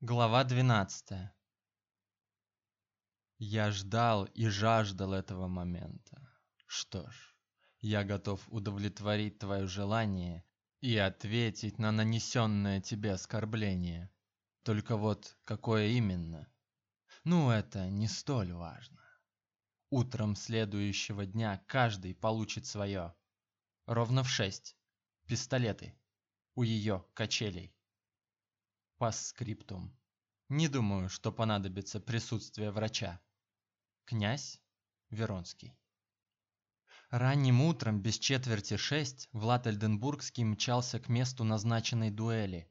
Глава 12. Я ждал и жаждал этого момента. Что ж, я готов удовлетворить твое желание и ответить на нанесенное тебе оскорбление. Только вот какое именно? Ну, это не столь важно. Утром следующего дня каждый получит свое. Ровно в шесть. Пистолеты. У ее качелей. Постскриптум. Не думаю, что понадобится присутствие врача. Князь Веронский. Ранним утром без четверти шесть Влад Эльденбургский мчался к месту назначенной дуэли.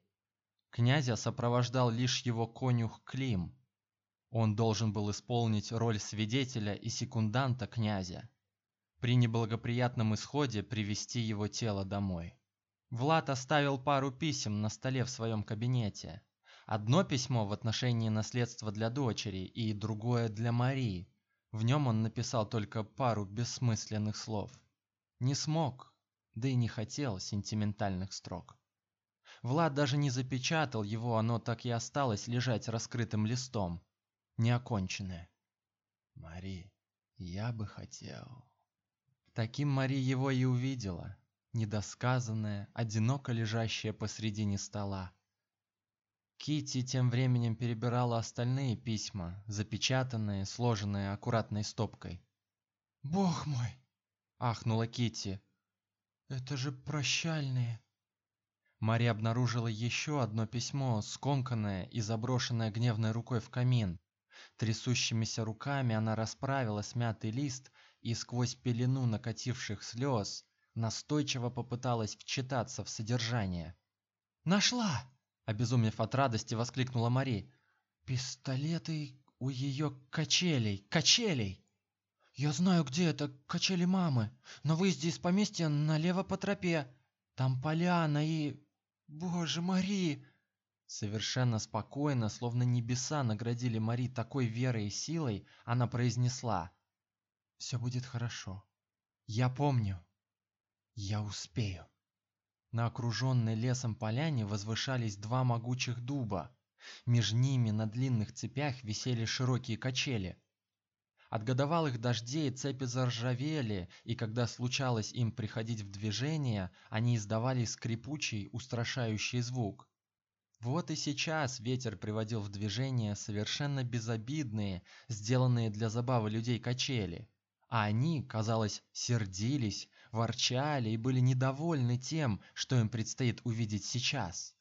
Князя сопровождал лишь его конюх Клим. Он должен был исполнить роль свидетеля и секунданта князя. При неблагоприятном исходе привести его тело домой. Влад оставил пару писем на столе в своем кабинете. Одно письмо в отношении наследства для дочери и другое для Марии. В нем он написал только пару бессмысленных слов. Не смог, да и не хотел сентиментальных строк. Влад даже не запечатал его, оно так и осталось лежать раскрытым листом, неоконченное. Мари, я бы хотел. Таким Мари его и увидела недосказанное, одиноко лежащее посредине стола. Кити тем временем перебирала остальные письма, запечатанные, сложенные аккуратной стопкой. "Бог мой", ахнула Кити. "Это же прощальные". Мария обнаружила еще одно письмо, скомканное и заброшенное гневной рукой в камин. Трясущимися руками она расправила смятый лист и сквозь пелену накативших слез настойчиво попыталась вчитаться в содержание. Нашла! обезумев от радости, воскликнула Мари. Пистолеты у ее качелей, качелей. Я знаю, где это, качели мамы. На выезде из поместья налево по тропе. Там поляна и Боже, Мари, совершенно спокойно, словно небеса наградили Мари такой верой и силой, она произнесла: «Все будет хорошо. Я помню. Я успею. На окруженной лесом поляне возвышались два могучих дуба. Меж ними на длинных цепях висели широкие качели. От годовалых дождей цепи заржавели, и когда случалось им приходить в движение, они издавали скрипучий, устрашающий звук. Вот и сейчас ветер приводил в движение совершенно безобидные, сделанные для забавы людей качели, а они, казалось, сердились, ворчали и были недовольны тем, что им предстоит увидеть сейчас.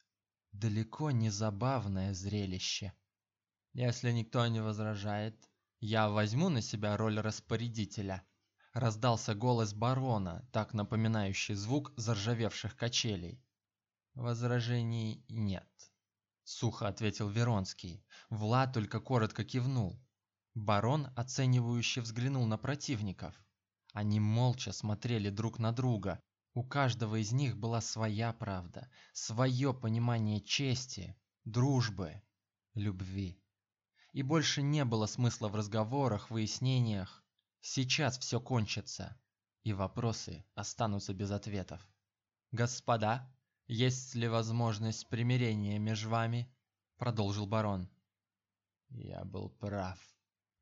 Далеко не забавное зрелище. Если никто не возражает, я возьму на себя роль распорядителя. Раздался голос барона, так напоминающий звук заржавевших качелей. Возражений нет, сухо ответил Веронский. Влад только коротко кивнул. Барон оценивающе взглянул на противников. Они молча смотрели друг на друга. У каждого из них была своя правда, свое понимание чести, дружбы, любви. И больше не было смысла в разговорах, выяснениях. Сейчас все кончится, и вопросы останутся без ответов. Господа, есть ли возможность примирения между вами? продолжил барон. Я был прав,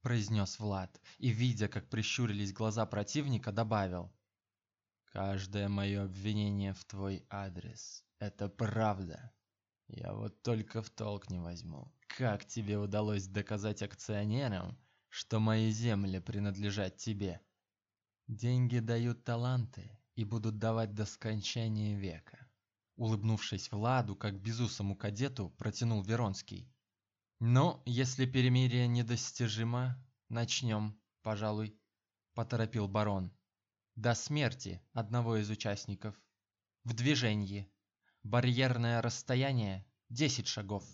произнес Влад и, видя, как прищурились глаза противника, добавил: Каждое мое обвинение в твой адрес это правда. Я вот только в толк не возьму. Как тебе удалось доказать акционерам, что мои земли принадлежат тебе? Деньги дают таланты и будут давать до скончания века. Улыбнувшись Владу, как безусому кадету, протянул Веронский. Ну, если перемирие недостижимо, начнем, пожалуй, поторопил барон. До смерти одного из участников. В движении. Барьерное расстояние 10 шагов.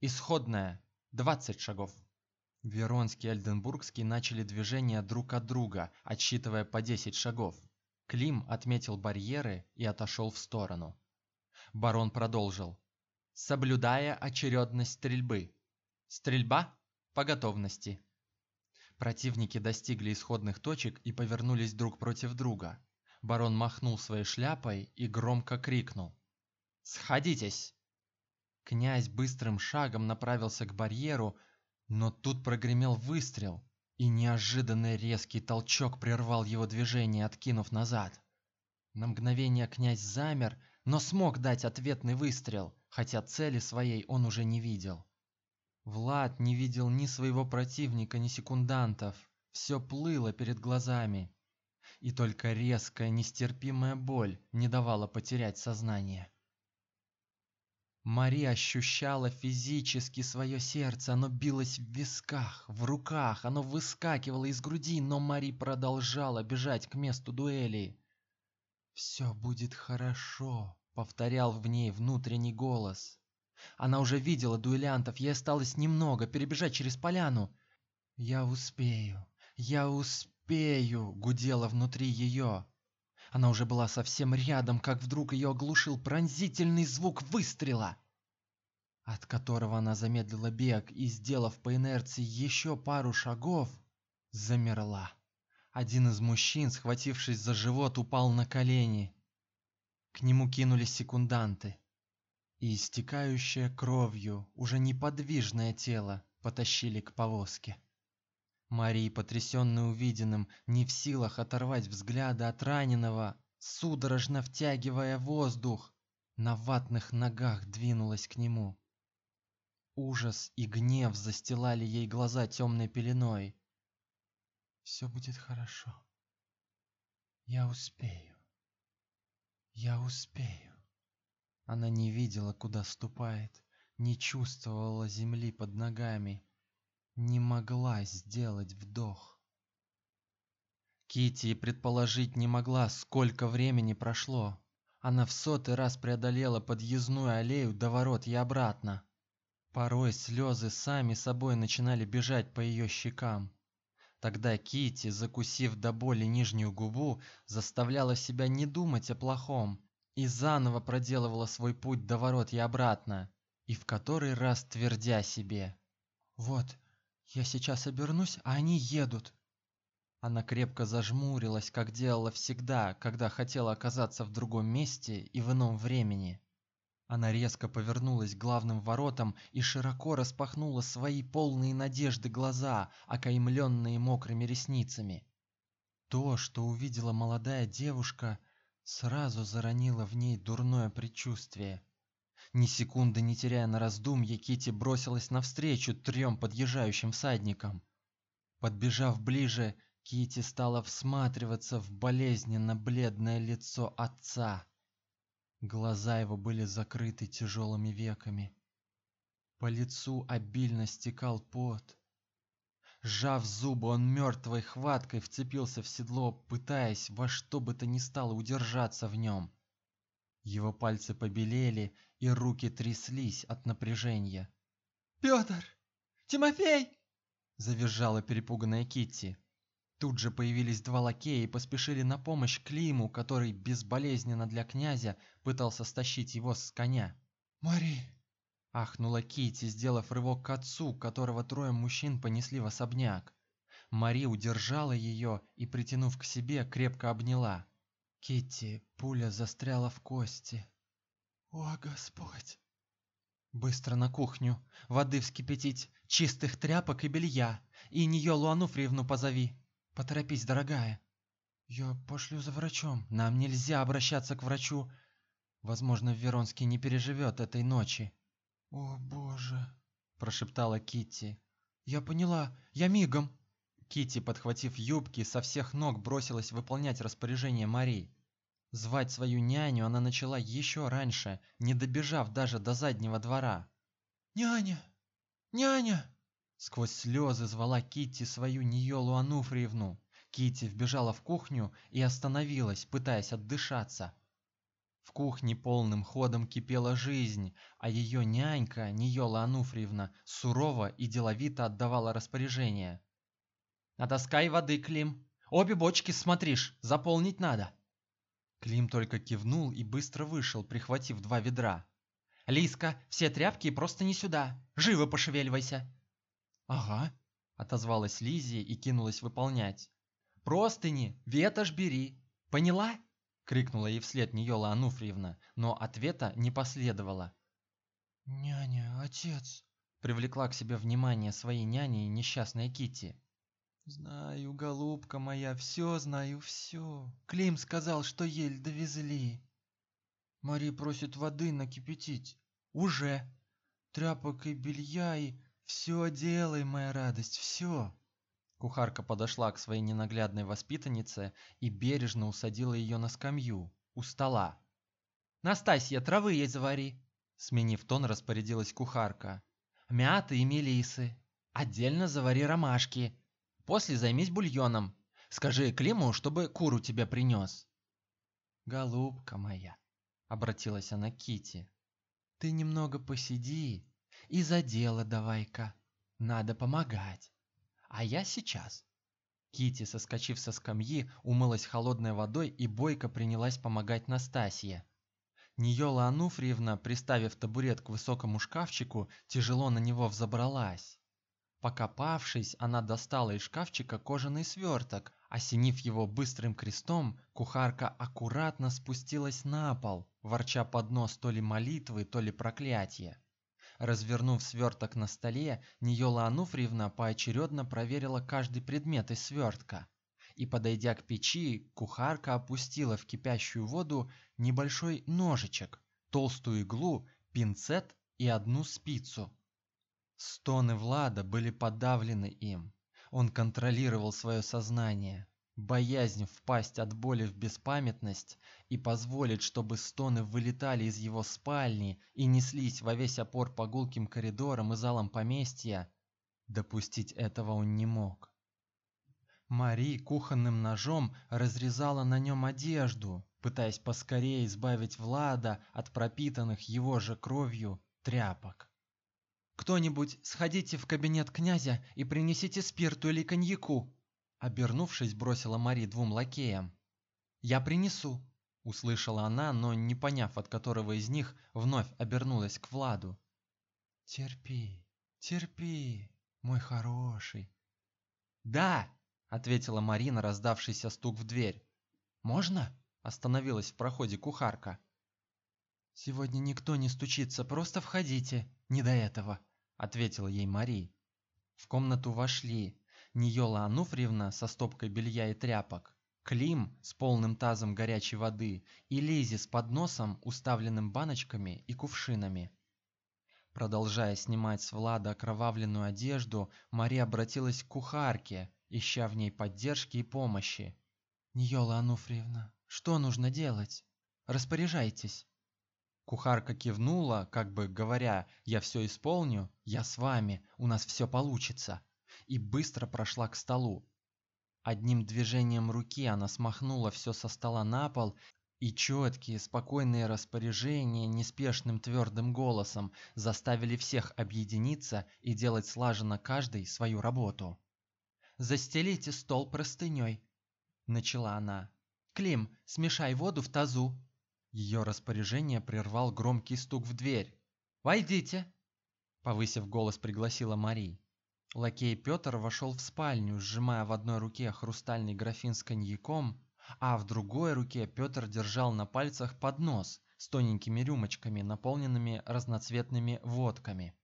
Исходное 20 шагов. Веронский и Альденбургский начали движение друг от друга, отсчитывая по 10 шагов. Клим отметил барьеры и отошел в сторону. Барон продолжил: "Соблюдая очередность стрельбы, Стрельба по готовности. Противники достигли исходных точек и повернулись друг против друга. Барон махнул своей шляпой и громко крикнул: "Сходитесь!" Князь быстрым шагом направился к барьеру, но тут прогремел выстрел, и неожиданный резкий толчок прервал его движение, откинув назад. На мгновение князь замер, но смог дать ответный выстрел, хотя цели своей он уже не видел. Влад не видел ни своего противника, ни секундантов. Все плыло перед глазами, и только резкая, нестерпимая боль не давала потерять сознание. Мари ощущала физически свое сердце, оно билось в висках, в руках, оно выскакивало из груди, но Мари продолжала бежать к месту дуэли. Все будет хорошо, повторял в ней внутренний голос. Она уже видела дуэлянтов, ей осталось немного перебежать через поляну. Я успею. Я успею, гудело внутри ее. Она уже была совсем рядом, как вдруг ее оглушил пронзительный звук выстрела, от которого она замедлила бег и, сделав по инерции еще пару шагов, замерла. Один из мужчин, схватившись за живот, упал на колени. К нему кинулись секунданты, и истекающее кровью, уже неподвижное тело потащили к повозке. Мария, потрясённая увиденным, не в силах оторвать взгляда от раненого, судорожно втягивая воздух, на ватных ногах двинулась к нему. Ужас и гнев застилали ей глаза темной пеленой. Все будет хорошо. Я успею. Я успею. Она не видела, куда ступает, не чувствовала земли под ногами не могла сделать вдох. Кити предположить не могла, сколько времени прошло. Она в сотый раз преодолела подъездную аллею до ворот и обратно. Порой слезы сами собой начинали бежать по ее щекам. Тогда Кити, закусив до боли нижнюю губу, заставляла себя не думать о плохом и заново проделывала свой путь до ворот и обратно, и в который раз твердя себе: "Вот, я сейчас обернусь, а они едут. Она крепко зажмурилась, как делала всегда, когда хотела оказаться в другом месте и в ином времени. Она резко повернулась к главным воротам и широко распахнула свои полные надежды глаза, окаймленные мокрыми ресницами. То, что увидела молодая девушка, сразу заронило в ней дурное предчувствие. Ни секунды не теряя на раздумье, Кити бросилась навстречу трем подъезжающим всадникам. Подбежав ближе, Кити стала всматриваться в болезненно бледное лицо отца. Глаза его были закрыты тяжелыми веками. По лицу обильно стекал пот. Сжав зубы, он мертвой хваткой вцепился в седло, пытаясь во что бы то ни стало удержаться в нем. Его пальцы побелели, и руки тряслись от напряжения. Пётр! Тимофей! завизжала перепуганная Китти. Тут же появились два лакея и поспешили на помощь Климу, который безболезненно для князя пытался стащить его с коня. "Мари!" Ахнула Китти, сделав рывок к отцу, которого трое мужчин понесли в особняк. Мари удержала ее и, притянув к себе, крепко обняла. Китти, пуля застряла в кости. О, Господь! Быстро на кухню, воды вскипятить, чистых тряпок и белья, и Ниёлу Ануфриевну позови. Поторопись, дорогая. Я пошлю за врачом. Нам нельзя обращаться к врачу. Возможно, Веронский не переживет этой ночи. О, боже, прошептала Китти. Я поняла. Я мигом. Кити, подхватив юбки, со всех ног бросилась выполнять распоряжение Марии. Звать свою няню она начала еще раньше, не добежав даже до заднего двора. "Няня! Няня!" Сквозь слезы звала Кити свою Ниёлу Ануфриевну. Кити вбежала в кухню и остановилась, пытаясь отдышаться. В кухне полным ходом кипела жизнь, а ее нянька Ниёла Ануфриевна сурово и деловито отдавала распоряжения. Натаскай воды, Клим. Обе бочки, смотришь, заполнить надо. Клим только кивнул и быстро вышел, прихватив два ведра. Лиска, все тряпки просто не сюда. Живо пошевеливайся. Ага, отозвалась Лизия и кинулась выполнять. Простыни, ветошь бери. Поняла? Крикнула ей вслед Ниёла Ануфриевна, но ответа не последовало. Няня, отец, привлекла к себе внимание своей няни несчастная Кити. Знаю, голубка моя, все знаю, все. Клим сказал, что ель довезли. Мари просит воды накипятить. Уже. Тряпок и белья и все делай, моя радость, все. Кухарка подошла к своей ненаглядной воспитаннице и бережно усадила ее на скамью у стола. Настасья, травы ей завари, сменив тон, распорядилась кухарка. Мяты и мелисы. Отдельно завари ромашки. После займись бульоном. Скажи Климу, чтобы куру тебе принес. Голубка моя, обратилась она к Кити. Ты немного посиди и за дело давай-ка. Надо помогать. А я сейчас. Кити, соскочив со скамьи, умылась холодной водой и бойко принялась помогать Настасье. Ниола Ануфриевна, приставив табурет к высокому шкафчику, тяжело на него взобралась. Покопавшись, она достала из шкафчика кожаный сверток. Осенив его быстрым крестом, кухарка аккуратно спустилась на пол, ворча под нос то ли молитвы, то ли проклятия. Развернув сверток на столе, Ниола Ануфриевна поочередно проверила каждый предмет из свертка. И подойдя к печи, кухарка опустила в кипящую воду небольшой ножичек, толстую иглу, пинцет и одну спицу. Стоны Влада были подавлены им. Он контролировал свое сознание, боязнь впасть от боли в беспамятность и позволить, чтобы стоны вылетали из его спальни и неслись во весь опор по гулким коридорам и залам поместья, допустить этого он не мог. Мари кухонным ножом разрезала на нем одежду, пытаясь поскорее избавить Влада от пропитанных его же кровью тряпок. Кто-нибудь сходите в кабинет князя и принесите спирту или коньяку, обернувшись, бросила Мари двум лакеям. Я принесу, услышала она, но не поняв, от которого из них, вновь обернулась к Владу. Терпи, терпи, мой хороший. Да, ответила Марина, раздавшийся стук в дверь. Можно? остановилась в проходе кухарка. Сегодня никто не стучится, просто входите. Не до этого ответила ей Мари. В комнату вошли Ниола Ануфриевна со стопкой белья и тряпок, Клим с полным тазом горячей воды и Лизи с подносом, уставленным баночками и кувшинами. Продолжая снимать с Влада окровавленную одежду, Мария обратилась к кухарке, ища в ней поддержки и помощи. Ниола Ануфриевна, что нужно делать? Распоряжайтесь. Кухарка кивнула, как бы говоря: "Я все исполню, я с вами, у нас все получится", и быстро прошла к столу. Одним движением руки она смахнула все со стола на пол, и четкие, спокойные распоряжения неспешным твердым голосом заставили всех объединиться и делать слаженно каждый свою работу. Застелите стол простыней, начала она. Клим, смешай воду в тазу. Ее распоряжение прервал громкий стук в дверь. "Войдите", повысив голос, пригласила Мари. Лакей Петр вошел в спальню, сжимая в одной руке хрустальный графин с коньяком, а в другой руке Петр держал на пальцах поднос с тоненькими рюмочками, наполненными разноцветными водками.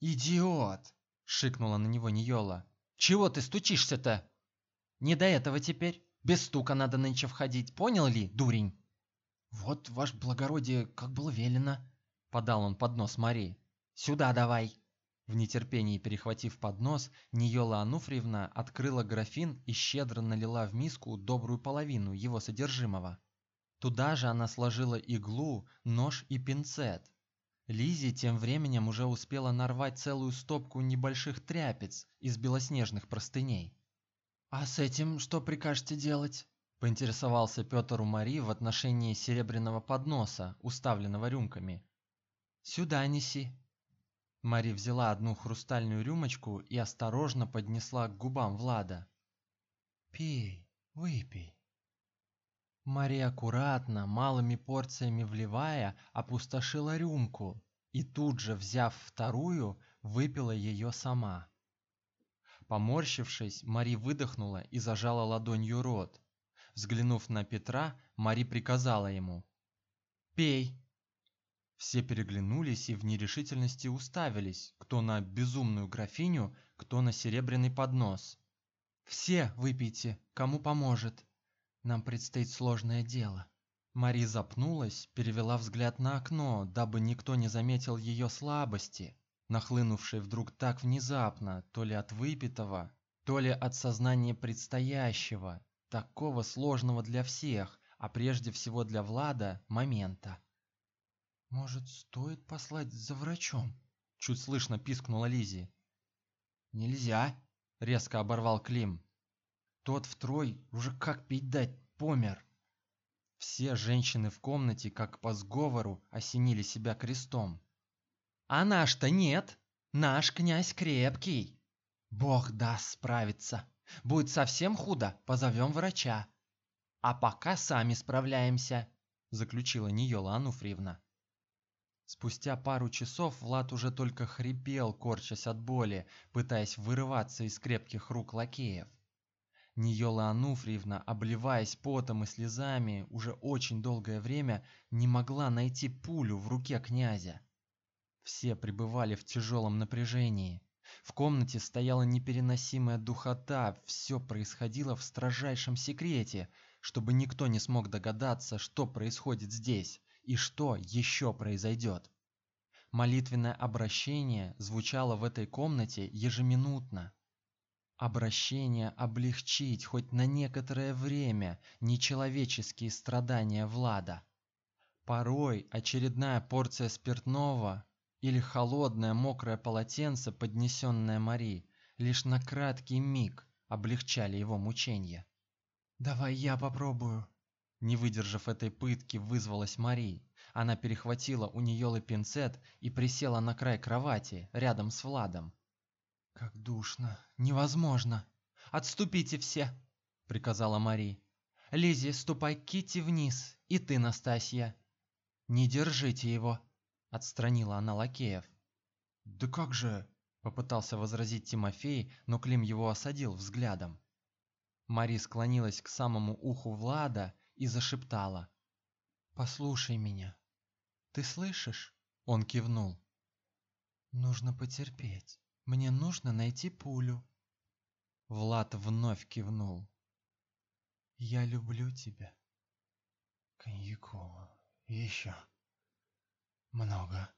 "Идиот!" шикнула на него Ниола. "Чего ты стучишься-то? Не до этого теперь. Без стука надо нынче входить, понял ли, дурень?" Вот, ваше благородие, как было велено, подал он поднос Марии. Сюда давай. В нетерпении перехватив поднос, Ниола Ануфриевна открыла графин и щедро налила в миску добрую половину его содержимого. Туда же она сложила иглу, нож и пинцет. Лизи тем временем уже успела нарвать целую стопку небольших тряпиц из белоснежных простыней. А с этим что прикажете делать? поинтересовался Петр у Мари в отношении серебряного подноса, уставленного рюмками. Сюда неси. Мари взяла одну хрустальную рюмочку и осторожно поднесла к губам Влада. Пей, выпей. Мария аккуратно, малыми порциями вливая, опустошила рюмку и тут же, взяв вторую, выпила ее сама. Поморщившись, Мари выдохнула и зажала ладонью рот. Взглянув на Петра, Мари приказала ему: "Пей". Все переглянулись и в нерешительности уставились, кто на безумную графиню, кто на серебряный поднос. Все выпейте, кому поможет. Нам предстоит сложное дело. Мари запнулась, перевела взгляд на окно, дабы никто не заметил ее слабости, нахлынувшей вдруг так внезапно, то ли от выпитого, то ли от сознания предстоящего, такого сложного для всех, а прежде всего для Влада момента. Может, стоит послать за врачом? Чуть слышно пискнула Лизи. Нельзя, резко оборвал Клим. Тот втрой уже как пить дать помер. Все женщины в комнате, как по сговору, осенили себя крестом. А наш-то нет. Наш князь крепкий. Бог даст справиться. Будет совсем худо, позовем врача. А пока сами справляемся, заключила Ниёла Ануфриевна. Спустя пару часов Влад уже только хрипел, корчась от боли, пытаясь вырываться из крепких рук лакеев. Ниёла Ануфриевна, обливаясь потом и слезами, уже очень долгое время не могла найти пулю в руке князя. Все пребывали в тяжелом напряжении. В комнате стояла непереносимая духота, все происходило в строжайшем секрете, чтобы никто не смог догадаться, что происходит здесь и что еще произойдет. Молитвенное обращение звучало в этой комнате ежеминутно. Обращение облегчить хоть на некоторое время нечеловеческие страдания Влада. Порой очередная порция спиртного или холодное мокрое полотенце, поднесенное Мари, лишь на краткий миг облегчали его мучения. Давай я попробую, не выдержав этой пытки, вызвалась Мари. Она перехватила у нее пинцет и присела на край кровати, рядом с Владом. Как душно, невозможно. Отступите все, приказала Мари. Лизи, ступай к Кити вниз, и ты, Настасья. Не держите его, отстранила она лакеев. Да как же, попытался возразить Тимофей, но Клим его осадил взглядом. Мари склонилась к самому уху Влада и зашептала: "Послушай меня. Ты слышишь?" Он кивнул. "Нужно потерпеть. Мне нужно найти пулю". Влад вновь кивнул. "Я люблю тебя". Коньяку еще много.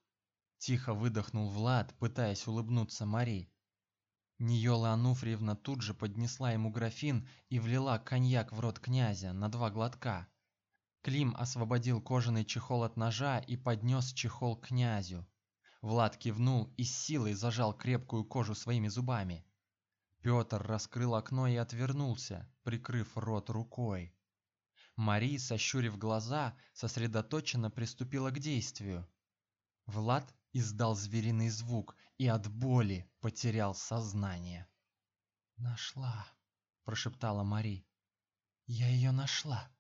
Тихо выдохнул Влад, пытаясь улыбнуться Мари. Ниёла Ануфриевна тут же поднесла ему графин и влила коньяк в рот князя на два глотка. Клим освободил кожаный чехол от ножа и поднес чехол к князю. Влад кивнул и с силой зажал крепкую кожу своими зубами. Петр раскрыл окно и отвернулся, прикрыв рот рукой. Мари, сощурив глаза, сосредоточенно приступила к действию. Влад издал звериный звук и от боли потерял сознание. Нашла, прошептала Мари. Я ее нашла.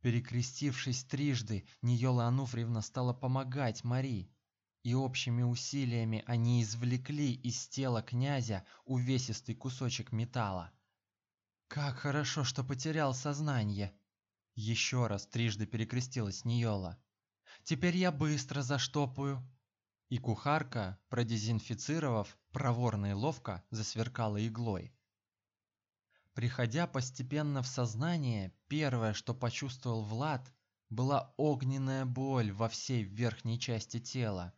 Перекрестившись трижды, Ниёла Ануфриевна стала помогать Мари, и общими усилиями они извлекли из тела князя увесистый кусочек металла. Как хорошо, что потерял сознание. Еще раз трижды перекрестилась Ниёла. Теперь я быстро заштопаю. И кухарка, продезинфицировав, проворно и ловко засверкала иглой. Приходя постепенно в сознание, первое, что почувствовал Влад, была огненная боль во всей верхней части тела.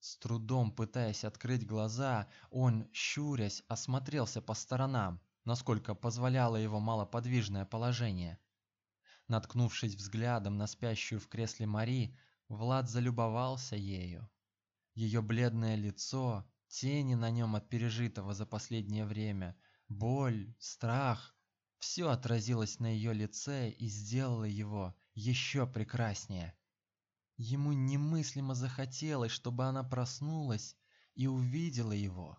С трудом пытаясь открыть глаза, он, щурясь, осмотрелся по сторонам, насколько позволяло его малоподвижное положение. Наткнувшись взглядом на спящую в кресле Мари, Влад залюбовался ею. Ее бледное лицо, тени на нем от пережитого за последнее время, боль, страх все отразилось на ее лице и сделало его еще прекраснее. Ему немыслимо захотелось, чтобы она проснулась и увидела его,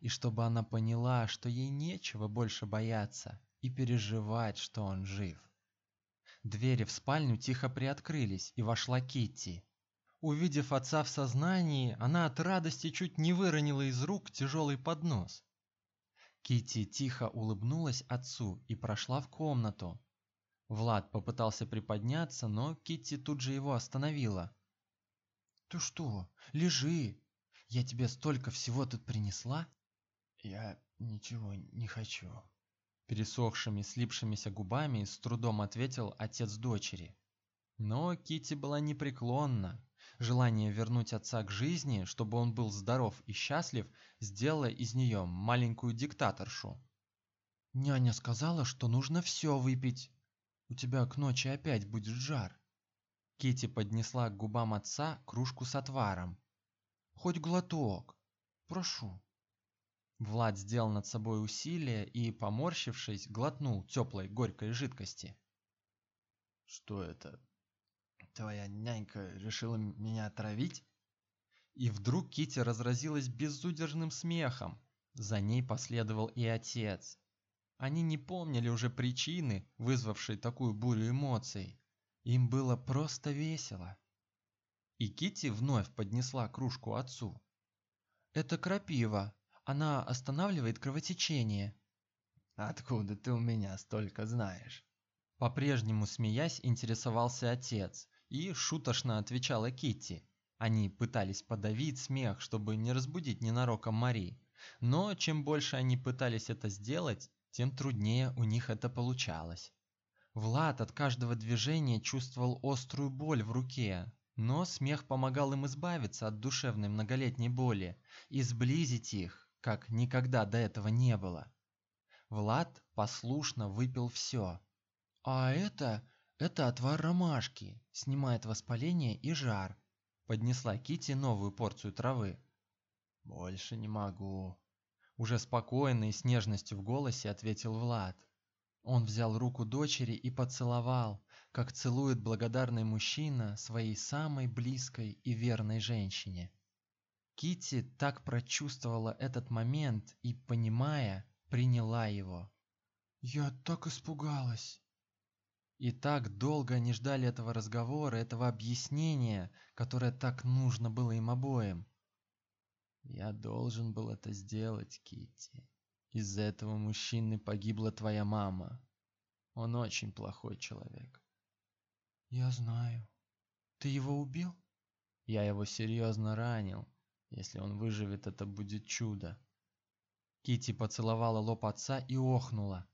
и чтобы она поняла, что ей нечего больше бояться и переживать, что он жив. Двери в спальню тихо приоткрылись, и вошла Китти. Увидев отца в сознании, она от радости чуть не выронила из рук тяжелый поднос. Китти тихо улыбнулась отцу и прошла в комнату. Влад попытался приподняться, но Китти тут же его остановила. Ты что? Лежи. Я тебе столько всего тут принесла. Я ничего не хочу. Пересохшими, слипшимися губами с трудом ответил отец дочери. Но Кити была непреклонна. Желание вернуть отца к жизни, чтобы он был здоров и счастлив, сделало из нее маленькую диктаторшу. Няня сказала, что нужно все выпить. У тебя к ночи опять будет жар. Кити поднесла к губам отца кружку с отваром. Хоть глоток. Прошу. Влад сделал над собой усилие и, поморщившись, глотнул теплой горькой жидкости. Что это? Твоя нянька решила меня отравить? И вдруг Кити разразилась безудержным смехом. За ней последовал и отец. Они не помнили уже причины, вызвавшей такую бурю эмоций. Им было просто весело. И Кити вновь поднесла кружку отцу. Это крапива. Она останавливает кровотечение. Откуда ты у меня столько знаешь? По-прежнему смеясь, интересовался отец, и шуточно отвечала Кити. Они пытались подавить смех, чтобы не разбудить ненароком Мари, но чем больше они пытались это сделать, тем труднее у них это получалось. Влад от каждого движения чувствовал острую боль в руке, но смех помогал им избавиться от душевной многолетней боли и сблизить их, как никогда до этого не было. Влад послушно выпил все. А это это отвар ромашки, снимает воспаление и жар. Поднесла Кити новую порцию травы. Больше не могу, уже спокойно и с нежностью в голосе ответил Влад. Он взял руку дочери и поцеловал, как целует благодарный мужчина своей самой близкой и верной женщине. Кити так прочувствовала этот момент и, понимая, приняла его. Я так испугалась. И так долго они ждали этого разговора, этого объяснения, которое так нужно было им обоим. Я должен был это сделать, Кити. Из-за этого мужчины погибла твоя мама. Он очень плохой человек. Я знаю. Ты его убил? Я его серьезно ранил. Если он выживет, это будет чудо. Кити поцеловала лоб отца и охнула.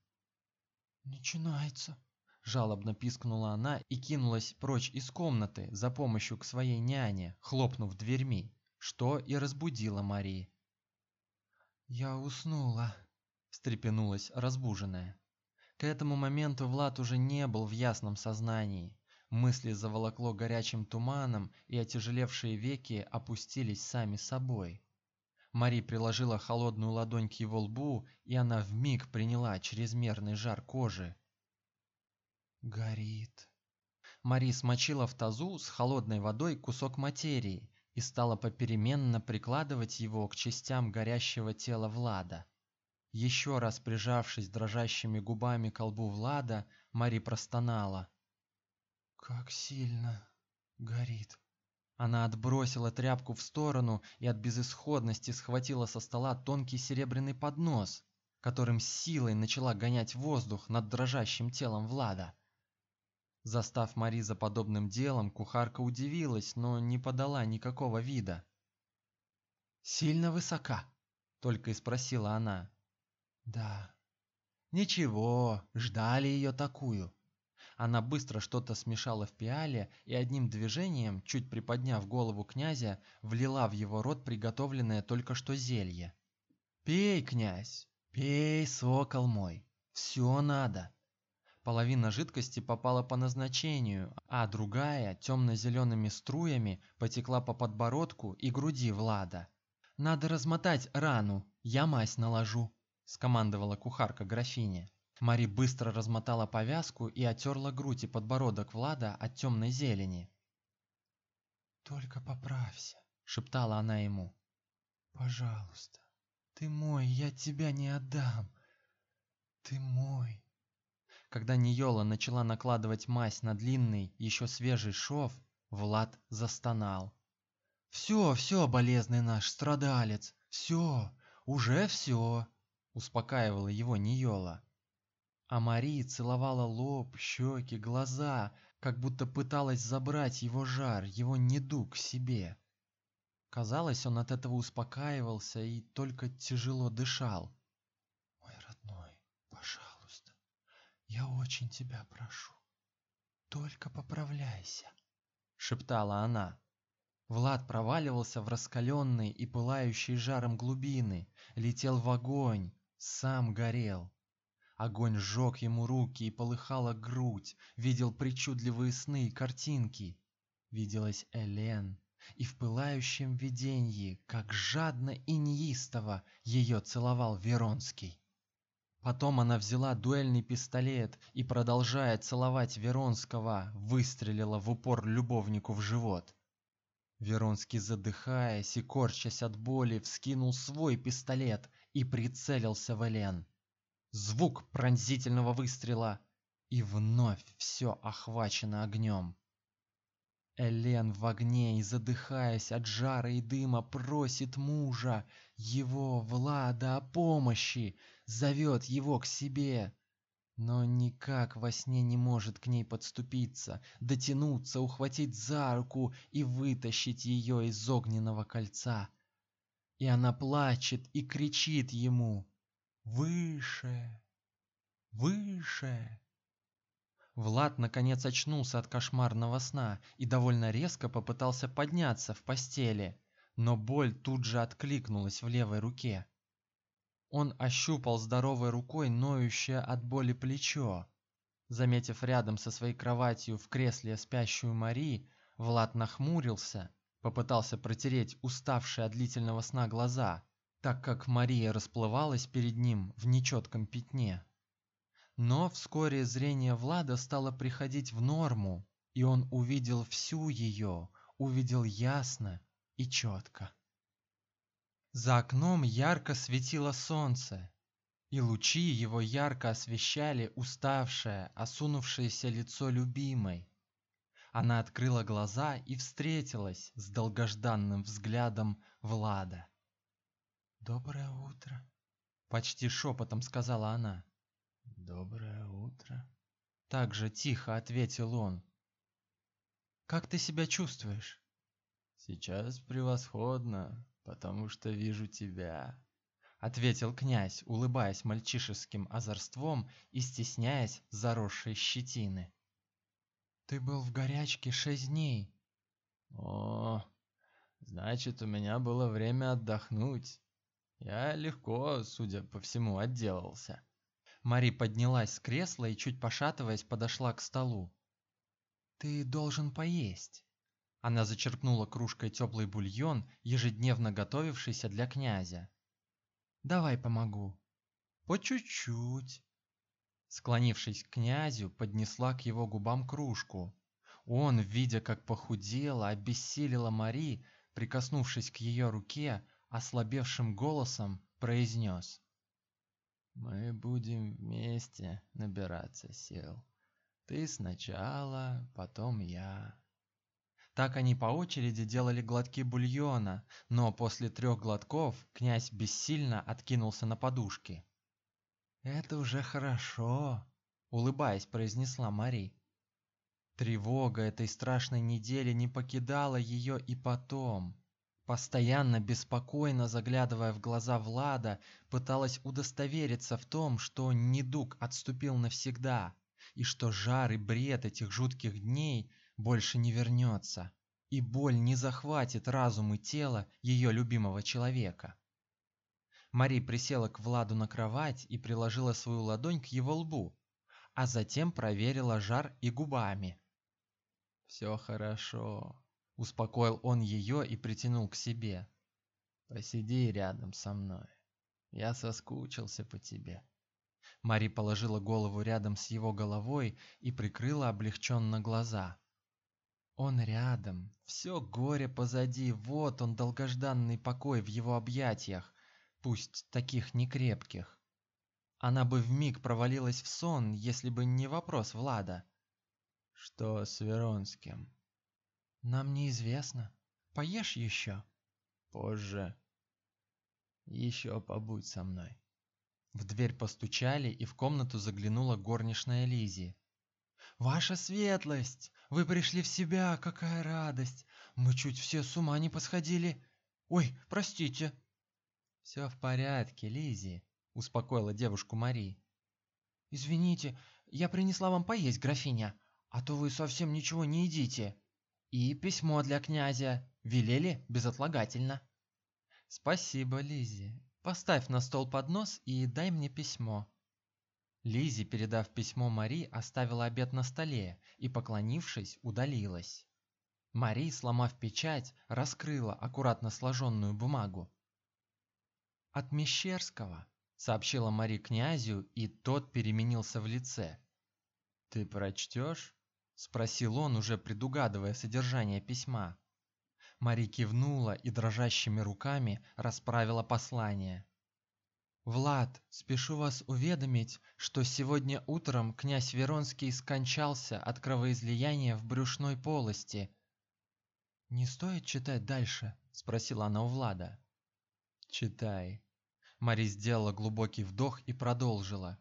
Начинается. Жалобно пискнула она и кинулась прочь из комнаты за помощью к своей няне, хлопнув дверьми, что и разбудило Мари. Я уснула, встрепенулась разбуженная. К этому моменту Влад уже не был в ясном сознании. Мысли заволокло горячим туманом, и отяжелевшие веки опустились сами собой. Мари приложила холодную ладонь к его лбу, и она вмиг приняла чрезмерный жар кожи. Горит. Мари смочила в тазу с холодной водой кусок материи и стала попеременно прикладывать его к частям горящего тела Влада. Еще раз прижавшись дрожащими губами к колбу Влада, Мари простонала: "Как сильно горит". Она отбросила тряпку в сторону и от безысходности схватила со стола тонкий серебряный поднос, которым силой начала гонять воздух над дрожащим телом Влада. Застав Мари за подобным делом, кухарка удивилась, но не подала никакого вида. Сильно высока, только и спросила она. Да. Ничего, ждали ее такую. Она быстро что-то смешала в пиале и одним движением, чуть приподняв голову князя, влила в его рот приготовленное только что зелье. Пей, князь, пей, сокол мой. Все надо. Половина жидкости попала по назначению, а другая темно зелеными струями потекла по подбородку и груди Влада. Надо размотать рану, я мазь наложу, скомандовала кухарка графине. Мари быстро размотала повязку и отерла грудь и подбородок Влада от темной зелени. Только поправься, шептала она ему. Пожалуйста, ты мой, я тебя не отдам. Ты мой. Когда Ниола начала накладывать мазь на длинный, еще свежий шов, Влад застонал. Все, все, болезный наш страдалец, все, уже все, успокаивала его Ниола. А Мария целовала лоб, щеки, глаза, как будто пыталась забрать его жар, его недуг к себе. Казалось, он от этого успокаивался и только тяжело дышал. Мой родной, пожалуйста, я очень тебя прошу. Только поправляйся, шептала она. Влад проваливался в раскаленные и пылающие жаром глубины, летел в огонь, сам горел. Огонь сжег ему руки и полыхала грудь, видел причудливые сны и картинки. Виделась Элен, и в пылающем видении, как жадно и неистово ее целовал Веронский. Потом она взяла дуэльный пистолет и, продолжая целовать Веронского, выстрелила в упор любовнику в живот. Веронский, задыхаясь и корчась от боли, вскинул свой пистолет и прицелился в Элен. Звук пронзительного выстрела, и вновь все охвачено огнем. Элен в огне и задыхаясь от жара и дыма просит мужа, его Влада о помощи, зовет его к себе но никак во сне не может к ней подступиться, дотянуться, ухватить за руку и вытащить ее из огненного кольца. И она плачет и кричит ему: "Выше! Выше!" Влад наконец очнулся от кошмарного сна и довольно резко попытался подняться в постели, но боль тут же откликнулась в левой руке. Он ощупал здоровой рукой ноющее от боли плечо. Заметив рядом со своей кроватью в кресле спящую Мари, Влад нахмурился, попытался протереть уставшие от длительного сна глаза, так как Мария расплывалась перед ним в нечетком пятне. Но вскоре зрение Влада стало приходить в норму, и он увидел всю ее, увидел ясно и четко. За окном ярко светило солнце, и лучи его ярко освещали уставшее, осунувшееся лицо любимой. Она открыла глаза и встретилась с долгожданным взглядом Влада. Доброе утро, почти шепотом сказала она. Доброе утро, так же тихо ответил он. Как ты себя чувствуешь? Сейчас превосходно потому что вижу тебя, ответил князь, улыбаясь мальчишеским озорством и стесняясь заросшей щетины. Ты был в горячке шесть дней. О, значит, у меня было время отдохнуть. Я легко, судя по всему, отделался. Мари поднялась с кресла и чуть пошатываясь подошла к столу. Ты должен поесть. Она зачерпнула кружкой теплый бульон, ежедневно готовившийся для князя. Давай помогу. По чуть-чуть. Склонившись к князю, поднесла к его губам кружку. Он, видя, как похудела, обессилила Мари, прикоснувшись к ее руке, ослабевшим голосом произнес: "Мы будем вместе набираться сил. Ты сначала, потом я. Так они по очереди делали глотки бульона, но после трех глотков князь бессильно откинулся на подушки. Это уже хорошо, улыбаясь, произнесла Мари. Тревога этой страшной недели не покидала ее и потом. Постоянно беспокойно заглядывая в глаза Влада, пыталась удостовериться в том, что недуг отступил навсегда, и что жар и бред этих жутких дней больше не вернется, и боль не захватит разум и тело ее любимого человека. Мари присела к Владу на кровать и приложила свою ладонь к его лбу, а затем проверила жар и губами. Все хорошо, успокоил он ее и притянул к себе. Посиди рядом со мной. Я соскучился по тебе. Мари положила голову рядом с его головой и прикрыла облегченно глаза. Он рядом, все горе позади, вот он долгожданный покой в его объятиях, пусть таких некрепких. Она бы в миг провалилась в сон, если бы не вопрос Влада. Что с Веронским? Нам неизвестно. Поешь еще? Позже. Еще побудь со мной. В дверь постучали, и в комнату заглянула горничная Лизи. Ваша светлость, вы пришли в себя, какая радость! Мы чуть все с ума не посходили. Ой, простите. Все в порядке, Лизи, успокоила девушку Мари. Извините, я принесла вам поесть, графиня, а то вы совсем ничего не едите. И письмо для князя велели безотлагательно. Спасибо, Лизи. Поставь на стол поднос и дай мне письмо. Лизи, передав письмо Мари, оставила обед на столе и, поклонившись, удалилась. Мари, сломав печать, раскрыла аккуратно сложенную бумагу. От Мещерского, сообщила Мари князю, и тот переменился в лице. Ты прочтешь? Спросил он, уже предугадывая содержание письма. Мари кивнула и дрожащими руками расправила послание. Влад, спешу вас уведомить, что сегодня утром князь Веронский скончался от кровоизлияния в брюшной полости. Не стоит читать дальше, спросила она у Влада. Читай. Мари сделала глубокий вдох и продолжила.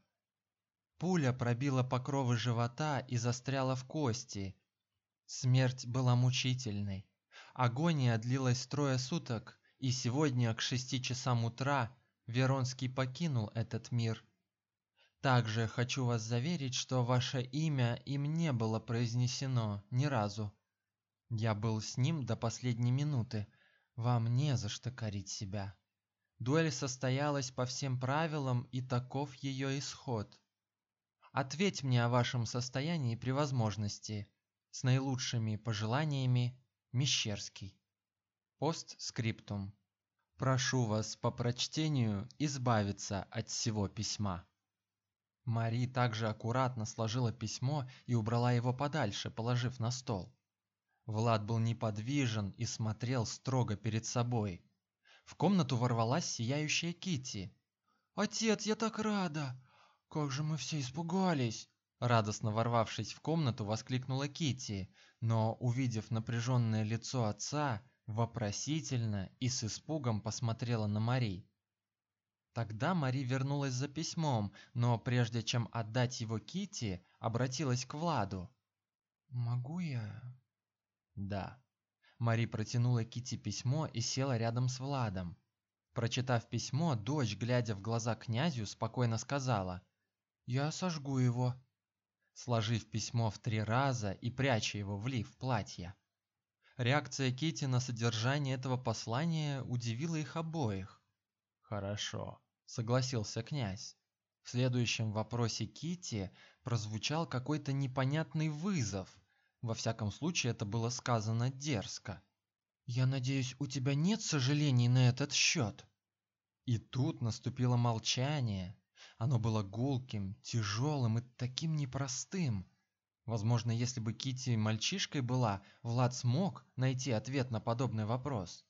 Пуля пробила покровы живота и застряла в кости. Смерть была мучительной. Агония длилась трое суток, и сегодня к шести часам утра Веронский покинул этот мир. Также хочу вас заверить, что ваше имя им не было произнесено ни разу. Я был с ним до последней минуты. Вам не за что корить себя. Дуэль состоялась по всем правилам, и таков ее исход. Ответь мне о вашем состоянии при возможности. С наилучшими пожеланиями, Мещерский. Постскриптум. Прошу вас по прочтению избавиться от всего письма. Мари также аккуратно сложила письмо и убрала его подальше, положив на стол. Влад был неподвижен и смотрел строго перед собой. В комнату ворвалась сияющая Кити. Отец, я так рада! Как же мы все испугались! Радостно ворвавшись в комнату, воскликнула Кити, но увидев напряженное лицо отца, вопросительно и с испугом посмотрела на Мари. Тогда Мари вернулась за письмом, но прежде чем отдать его Кити, обратилась к Владу. Могу я? Да. Мари протянула Кити письмо и села рядом с Владом. Прочитав письмо, дочь, глядя в глаза князю, спокойно сказала: "Я сожгу его". Сложив письмо в три раза и пряча его в лиф платья. Реакция Кити на содержание этого послания удивила их обоих. Хорошо, согласился князь. В следующем вопросе Кити прозвучал какой-то непонятный вызов. Во всяком случае, это было сказано дерзко. Я надеюсь, у тебя нет сожалений на этот счет. И тут наступило молчание. Оно было гулким, тяжелым и таким непростым. Возможно, если бы Кити мальчишкой была, Влад смог найти ответ на подобный вопрос.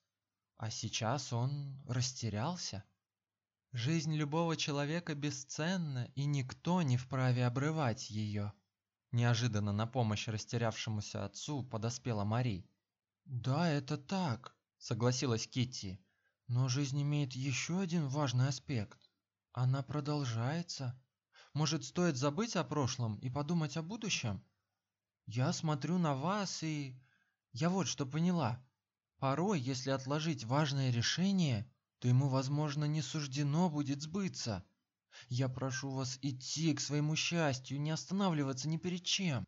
А сейчас он растерялся. Жизнь любого человека бесценна, и никто не вправе обрывать ее. Неожиданно на помощь растерявшемуся отцу подоспела Мари. Да, это так, согласилась Кити. Но жизнь имеет еще один важный аспект. Она продолжается. Может, стоит забыть о прошлом и подумать о будущем? Я смотрю на вас и я вот что поняла. Порой, если отложить важное решение, то ему, возможно, не суждено будет сбыться. Я прошу вас идти к своему счастью, не останавливаться ни перед чем.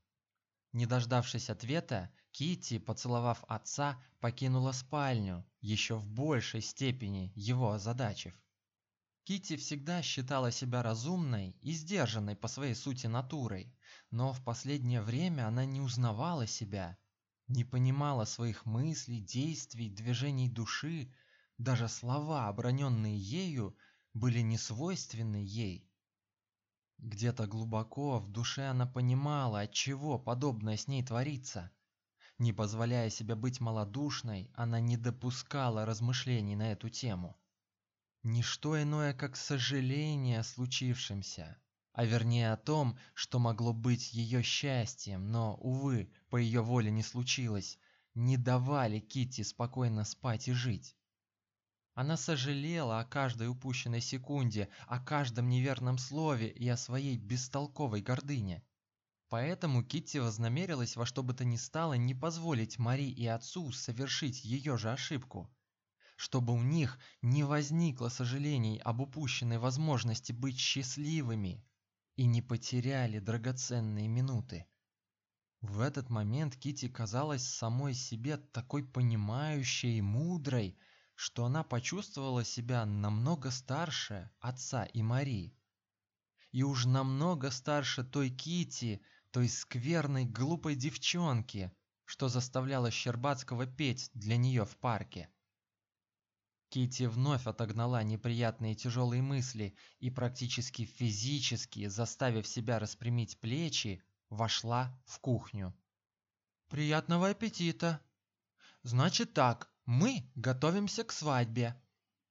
Не дождавшись ответа, Кити, поцеловав отца, покинула спальню, еще в большей степени его озадачив. Кити всегда считала себя разумной и сдержанной по своей сути натурой, но в последнее время она не узнавала себя, не понимала своих мыслей, действий, движений души, даже слова, оброненные ею, были не свойственны ей. Где-то глубоко в душе она понимала, от чего подобное с ней творится. Не позволяя себе быть малодушной, она не допускала размышлений на эту тему ничто иное, как сожаление о случившемся, а вернее о том, что могло быть ее счастьем, но увы, по ее воле не случилось, не давали Кити спокойно спать и жить. Она сожалела о каждой упущенной секунде, о каждом неверном слове и о своей бестолковой гордыне. Поэтому Китти вознамерилась во что бы то ни стало не позволить Мари и отцу совершить ее же ошибку. Чтобы у них не возникло сожалений об упущенной возможности быть счастливыми и не потеряли драгоценные минуты. В этот момент Кити казалась самой себе такой понимающей и мудрой, что она почувствовала себя намного старше отца и Мари. И уж намного старше той Кити, той скверной глупой девчонки, что заставляла Щербацкого петь для нее в парке. Кити вновь отогнала неприятные тяжелые мысли и практически физически, заставив себя распрямить плечи, вошла в кухню. Приятного аппетита. Значит так, мы готовимся к свадьбе,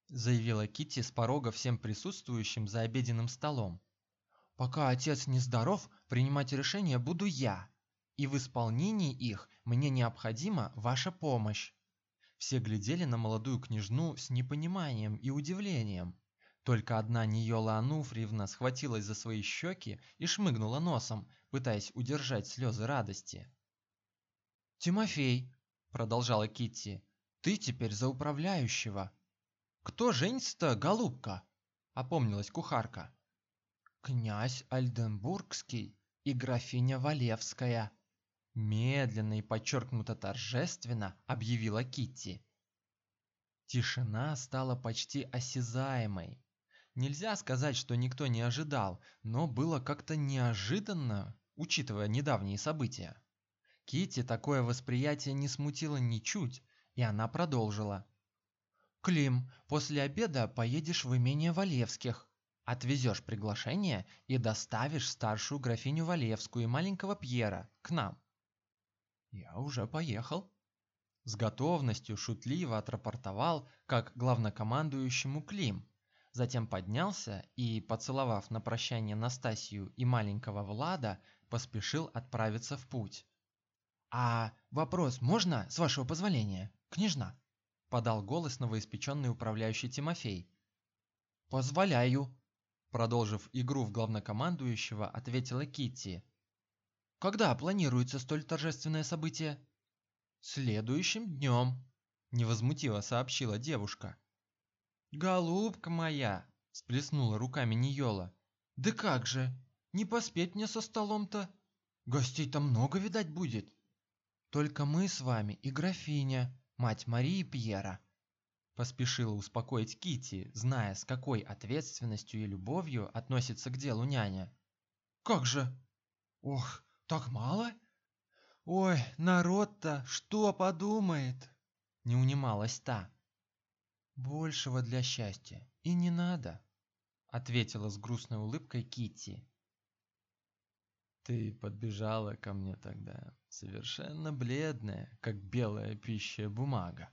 заявила Кити с порога всем присутствующим за обеденным столом. Пока отец не здоров, принимать решения буду я, и в исполнении их мне необходима ваша помощь. Все глядели на молодую княжну с непониманием и удивлением. Только одна Ниола Ануфриевна схватилась за свои щеки и шмыгнула носом, пытаясь удержать слезы радости. Тимофей, продолжала Китти, ты теперь за управляющего. Кто женится-то, голубка? Опомнилась кухарка. Князь Альденбургский и графиня Валевская, медленно и подчеркнуто торжественно объявила Китти. Тишина стала почти осязаемой. Нельзя сказать, что никто не ожидал, но было как-то неожиданно, учитывая недавние события. Китти такое восприятие не смутило ничуть, и она продолжила: "Клим, после обеда поедешь в имение Валевских, отвезешь приглашение и доставишь старшую графиню Валевскую и маленького Пьера к нам. Я уже поехал. С готовностью шутливо отрапортовал, как главнокомандующему Клим. Затем поднялся и, поцеловав на прощание Настасью и маленького Влада, поспешил отправиться в путь. А вопрос можно, с вашего позволения, княжна? подал голос новоиспеченный управляющий Тимофей. Позволяю, продолжив игру в главнокомандующего, ответила Китти. Когда планируется столь торжественное событие? Следующим днем, невозмутимо сообщила девушка. Голубка моя, сплеснула руками Ниола. Да как же? Не поспеть мне со столом-то. Гостей-то много, видать, будет. Только мы с вами и графиня, мать Марии Пьера. Поспешила успокоить Кити, зная, с какой ответственностью и любовью относится к делу няня. Как же? Ох, так мало? Ой, народ-то что подумает? Не унималась та. Большего для счастья и не надо, ответила с грустной улыбкой Китти. Ты подбежала ко мне тогда, совершенно бледная, как белая пищая бумага.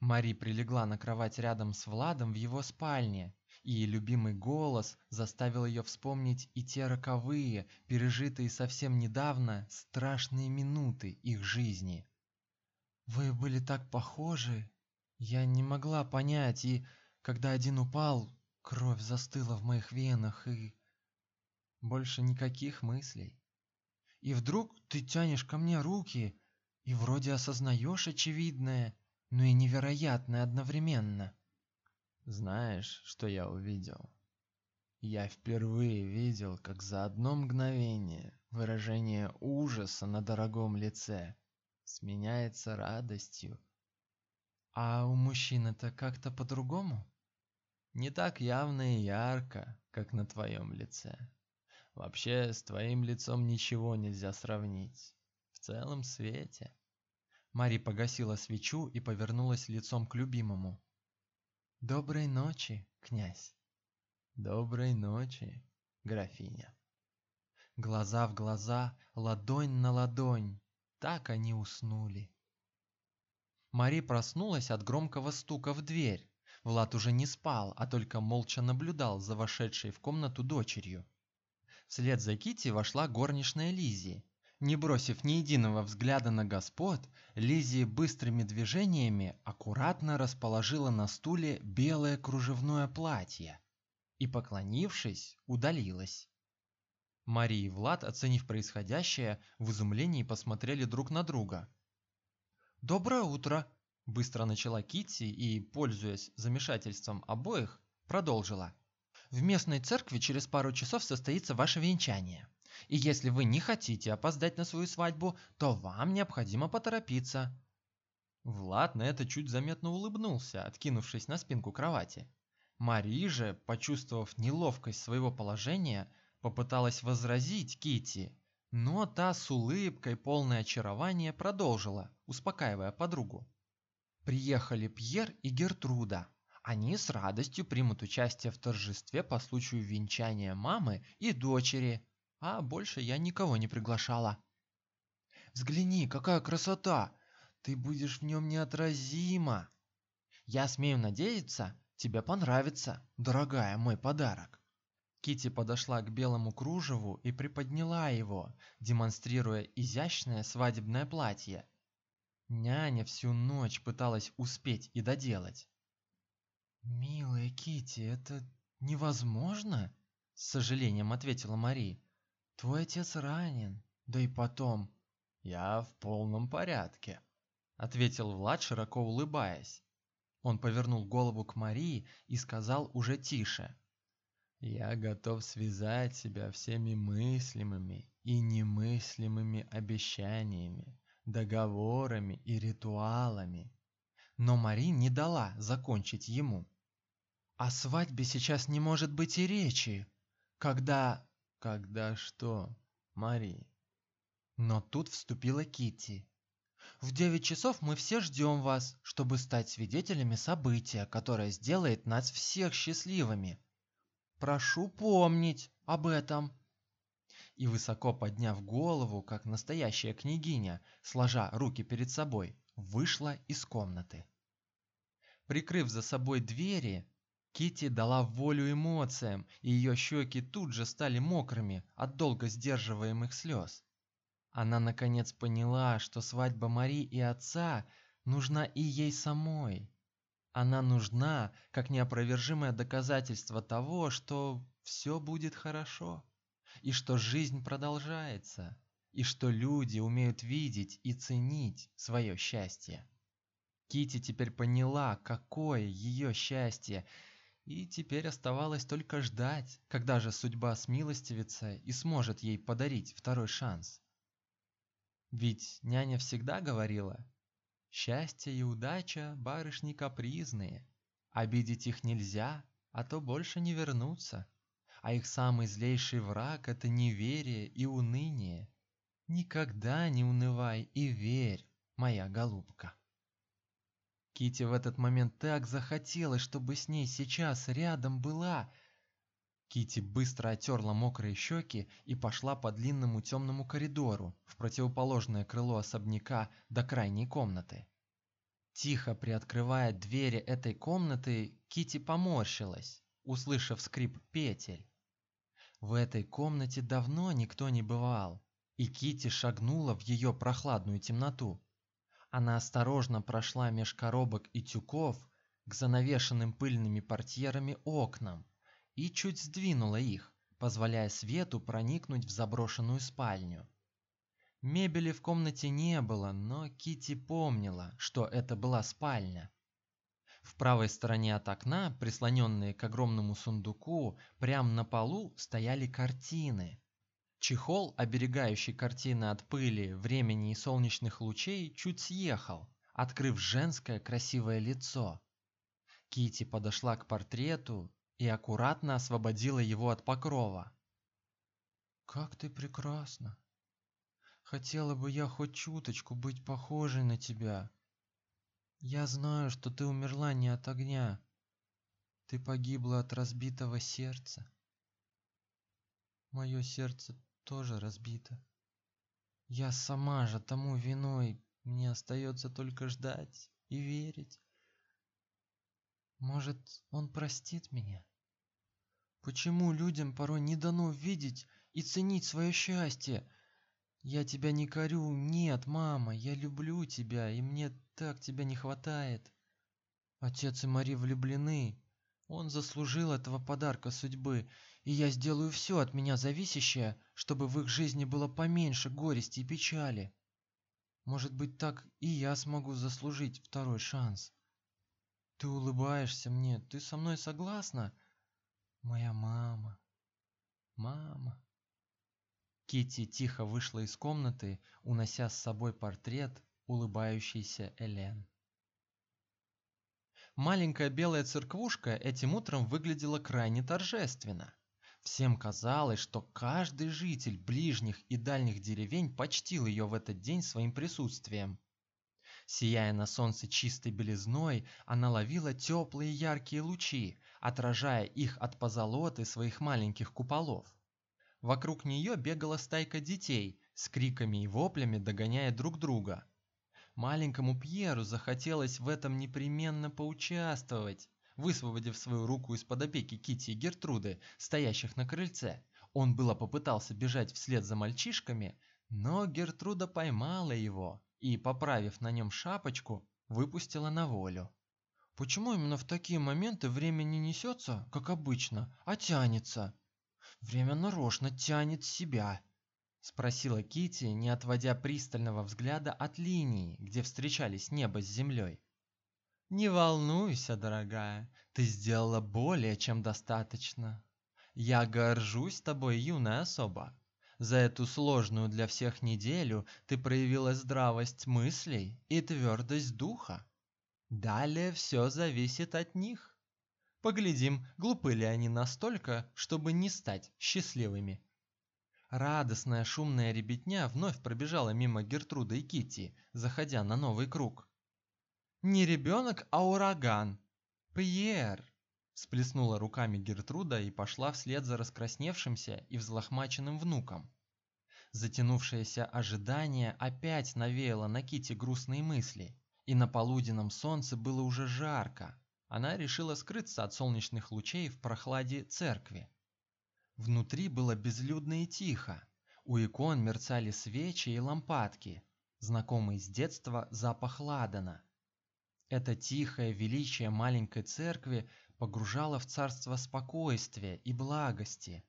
Мари прилегла на кровать рядом с Владом в его спальне, и любимый голос заставил ее вспомнить и те роковые, пережитые совсем недавно, страшные минуты их жизни. Вы были так похожи, я не могла понять, и когда один упал, кровь застыла в моих венах и больше никаких мыслей. И вдруг ты тянешь ко мне руки и вроде осознаешь очевидное, но и невероятное одновременно. Знаешь, что я увидел? Я впервые видел, как за одно мгновение выражение ужаса на дорогом лице сменяется радостью. А у мужчин это как-то по-другому? Не так явно и ярко, как на твоем лице. Вообще, с твоим лицом ничего нельзя сравнить. В целом свете. Мари погасила свечу и повернулась лицом к любимому. Доброй ночи, князь. Доброй ночи, графиня. Глаза в глаза, ладонь на ладонь, так они уснули. Мари проснулась от громкого стука в дверь. Влад уже не спал, а только молча наблюдал за вошедшей в комнату дочерью. Вслед за Кити вошла горничная Лизи. Не бросив ни единого взгляда на господ, Лизи быстрыми движениями аккуратно расположила на стуле белое кружевное платье и, поклонившись, удалилась. Мария и Влад, оценив происходящее, в изумлении посмотрели друг на друга. "Доброе утро", Быстро начала Китти и, пользуясь замешательством обоих, продолжила. В местной церкви через пару часов состоится ваше венчание. И если вы не хотите опоздать на свою свадьбу, то вам необходимо поторопиться. Влад на это чуть заметно улыбнулся, откинувшись на спинку кровати. Мари же, почувствовав неловкость своего положения, попыталась возразить Кити, но та с улыбкой, полной очарования, продолжила, успокаивая подругу. Приехали Пьер и Гертруда. Они с радостью примут участие в торжестве по случаю венчания мамы и дочери, а больше я никого не приглашала. Взгляни, какая красота! Ты будешь в нем неотразима. Я смею надеяться, тебе понравится, дорогая, мой подарок. Кити подошла к белому кружеву и приподняла его, демонстрируя изящное свадебное платье. Няня всю ночь пыталась успеть и доделать. Милая Кити, это невозможно, с сожалением ответила Мари. Твой отец ранен, да и потом я в полном порядке ответил Влад, широко улыбаясь. Он повернул голову к Марии и сказал уже тише: "Я готов связать себя всеми мыслимыми и немыслимыми обещаниями, договорами и ритуалами". Но Мари не дала закончить ему. О свадьбе сейчас не может быть и речи. Когда когда что, Мари? Но тут вступила Кити. В девять часов мы все ждем вас, чтобы стать свидетелями события, которое сделает нас всех счастливыми. Прошу помнить об этом. И высоко подняв голову, как настоящая княгиня, сложа руки перед собой, вышла из комнаты. Прикрыв за собой двери, Кити дала волю эмоциям, и ее щеки тут же стали мокрыми от долго сдерживаемых слез. Она наконец поняла, что свадьба Мари и отца нужна и ей самой. Она нужна как неопровержимое доказательство того, что все будет хорошо, и что жизнь продолжается, и что люди умеют видеть и ценить свое счастье. Кити теперь поняла, какое ее счастье, и теперь оставалось только ждать, когда же судьба смилостивится и сможет ей подарить второй шанс. Ведь няня всегда говорила: "Счастье и удача барышни капризные, обидеть их нельзя, а то больше не вернутся. А их самый злейший враг это неверие и уныние. Никогда не унывай и верь, моя голубка". Кити в этот момент так захотелось, чтобы с ней сейчас рядом была Кити быстро оттерла мокрые щеки и пошла по длинному темному коридору в противоположное крыло особняка до крайней комнаты. Тихо приоткрывая двери этой комнаты, Кити поморщилась, услышав скрип петель. В этой комнате давно никто не бывал, и Кити шагнула в ее прохладную темноту. Она осторожно прошла меж коробок и тюков к занавешенным пыльными портьерами окнам и чуть сдвинула их, позволяя свету проникнуть в заброшенную спальню. Мебели в комнате не было, но Кити помнила, что это была спальня. В правой стороне от окна, прислоненные к огромному сундуку, прямо на полу стояли картины. Чехол, оберегающий картины от пыли, времени и солнечных лучей, чуть съехал, открыв женское красивое лицо. Кити подошла к портрету и аккуратно освободила его от покрова. Как ты прекрасна. Хотела бы я хоть чуточку быть похожей на тебя. Я знаю, что ты умерла не от огня. Ты погибла от разбитого сердца. Мое сердце тоже разбито. Я сама же тому виной. Мне остается только ждать и верить. Может, он простит меня? Почему людям порой не дано видеть и ценить свое счастье? Я тебя не корю, нет, мама, я люблю тебя, и мне так тебя не хватает. Отец и Мари влюблены. Он заслужил этого подарка судьбы, и я сделаю все от меня зависящее, чтобы в их жизни было поменьше горести и печали. Может быть, так и я смогу заслужить второй шанс. Ты улыбаешься мне, ты со мной согласна? Моя мама. Мама. Кити тихо вышла из комнаты, унося с собой портрет улыбающейся Элен. Маленькая белая церквушка этим утром выглядела крайне торжественно. Всем казалось, что каждый житель ближних и дальних деревень почтил ее в этот день своим присутствием. Сияя на солнце чистой белизной, она ловила теплые яркие лучи, отражая их от позолоты своих маленьких куполов. Вокруг нее бегала стайка детей, с криками и воплями догоняя друг друга. Маленькому Пьеру захотелось в этом непременно поучаствовать. Высвободив свою руку из-под опеки Кити и Гертруды, стоящих на крыльце, он было попытался бежать вслед за мальчишками, но Гертруда поймала его и, поправив на нем шапочку, выпустила на волю. Почему именно в такие моменты время не несется, как обычно, а тянется? Время нарочно тянет себя, спросила Кити, не отводя пристального взгляда от линии, где встречались небо с землей. Не волнуйся, дорогая, ты сделала более чем достаточно. Я горжусь тобой, юная особа. За эту сложную для всех неделю ты проявила здравость мыслей и твердость духа. Далее все зависит от них. Поглядим, глупы ли они настолько, чтобы не стать счастливыми. Радостная шумная ребятня вновь пробежала мимо Гертруды и Кити, заходя на новый круг. Не ребенок, а ураган. Пьер, всплеснула руками Гертруда и пошла вслед за раскрасневшимся и взлохмаченным внуком. Затянувшееся ожидание опять навеяло на Кити грустные мысли, и на полуденном солнце было уже жарко она решила скрыться от солнечных лучей в прохладе церкви. Внутри было безлюдно и тихо. У икон мерцали свечи и лампадки, знакомый с детства запах ладана. Это тихое величие маленькой церкви погружало в царство спокойствия и благости,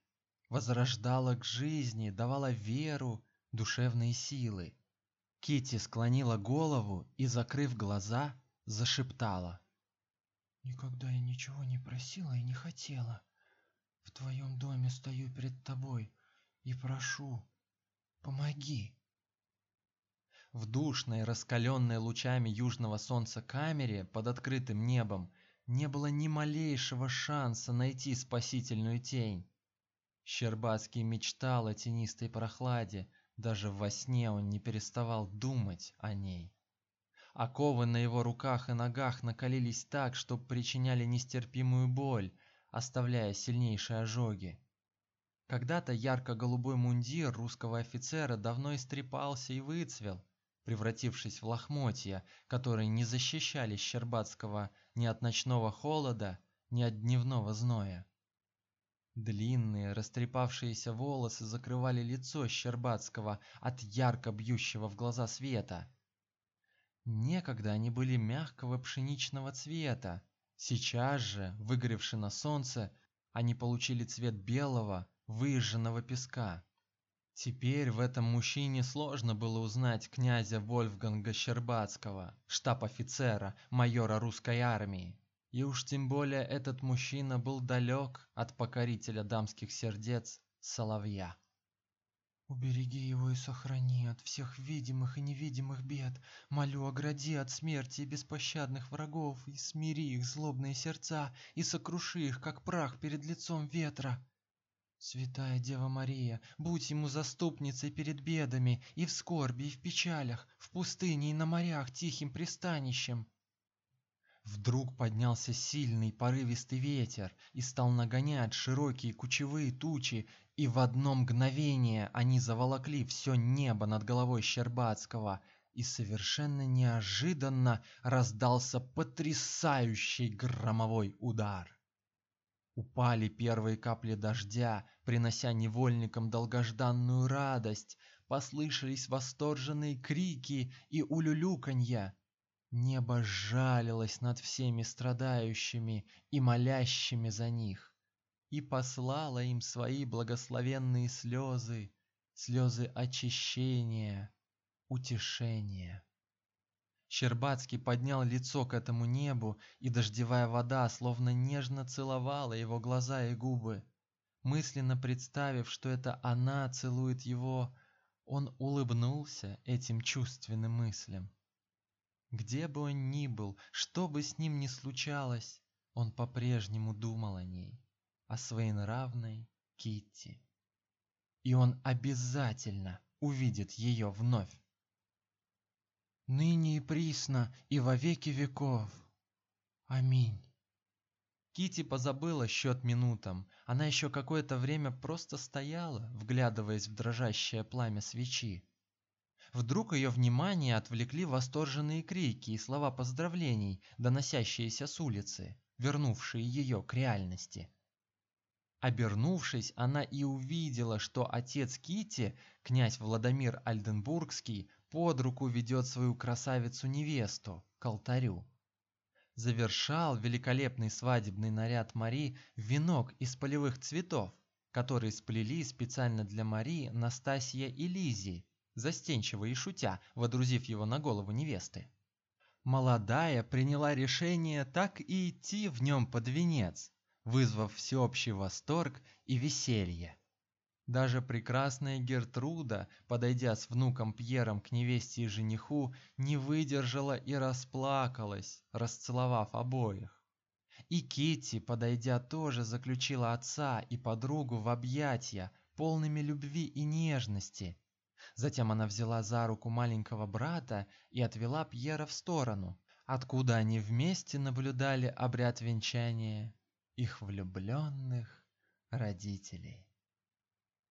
возрождало к жизни, давало веру, душевные силы. Кити склонила голову и, закрыв глаза, зашептала: Никогда я ничего не просила и не хотела. В твоем доме стою перед тобой и прошу, помоги. В душной, раскаленной лучами южного солнца камере под открытым небом не было ни малейшего шанса найти спасительную тень. Щербацкий мечтал о тенистой прохладе, даже во сне он не переставал думать о ней. Оковы на его руках и ногах накалились так, что причиняли нестерпимую боль, оставляя сильнейшие ожоги. Когда-то ярко-голубой мундир русского офицера давно истрепался и выцвел, превратившись в лохмотья, которые не защищали Щербатского ни от ночного холода, ни от дневного зноя. Длинные, растрепавшиеся волосы закрывали лицо Щербатского от ярко бьющего в глаза света. Некогда они были мягкого пшеничного цвета. Сейчас же, выгоревши на солнце, они получили цвет белого, выжженного песка. Теперь в этом мужчине сложно было узнать князя Вольфганга Щербацкого, штаб-офицера, майора русской армии. И уж тем более этот мужчина был далек от покорителя дамских сердец Соловья. Убереги его и сохрани от всех видимых и невидимых бед. Молю, огради от смерти и беспощадных врагов, и смири их злобные сердца, и сокруши их, как прах перед лицом ветра. Святая Дева Мария, будь ему заступницей перед бедами, и в скорби, и в печалях, в пустыне и на морях тихим пристанищем. Вдруг поднялся сильный порывистый ветер и стал нагонять широкие кучевые тучи, и в одно мгновение они заволокли все небо над головой Щербацкого, и совершенно неожиданно раздался потрясающий громовой удар. Упали первые капли дождя, принося невольникам долгожданную радость, послышались восторженные крики и улюлюканье. Небо жалилось над всеми страдающими и молящими за них и послало им свои благословенные слезы, слезы очищения, утешение. Щербацкий поднял лицо к этому небу, и дождевая вода словно нежно целовала его глаза и губы. Мысленно представив, что это она целует его, он улыбнулся этим чувственным мыслям. Где бы он ни был, что бы с ним ни случалось, он по-прежнему думал о ней, о своей нравной Китти. И он обязательно увидит ее вновь ныне и присно и во веки веков. Аминь. Кити позабыла счет минутам. Она еще какое-то время просто стояла, вглядываясь в дрожащее пламя свечи. Вдруг ее внимание отвлекли восторженные крики и слова поздравлений, доносящиеся с улицы, вернувшие ее к реальности. Обернувшись, она и увидела, что отец Кити, князь Владимир Альденбургский, под руку ведет свою красавицу-невесту к алтарю. Завершал великолепный свадебный наряд Мари венок из полевых цветов, который сплели специально для Мари Настасья и Лизи, застенчиво и шутя, водрузив его на голову невесты. Молодая приняла решение так и идти в нем под венец, вызвав всеобщий восторг и веселье. Даже прекрасная Гертруда, подойдя с внуком Пьером к невесте и жениху, не выдержала и расплакалась, расцеловав обоих. И Китти, подойдя, тоже заключила отца и подругу в объятия, полными любви и нежности. Затем она взяла за руку маленького брата и отвела Пьера в сторону, откуда они вместе наблюдали обряд венчания их влюбленных родителей.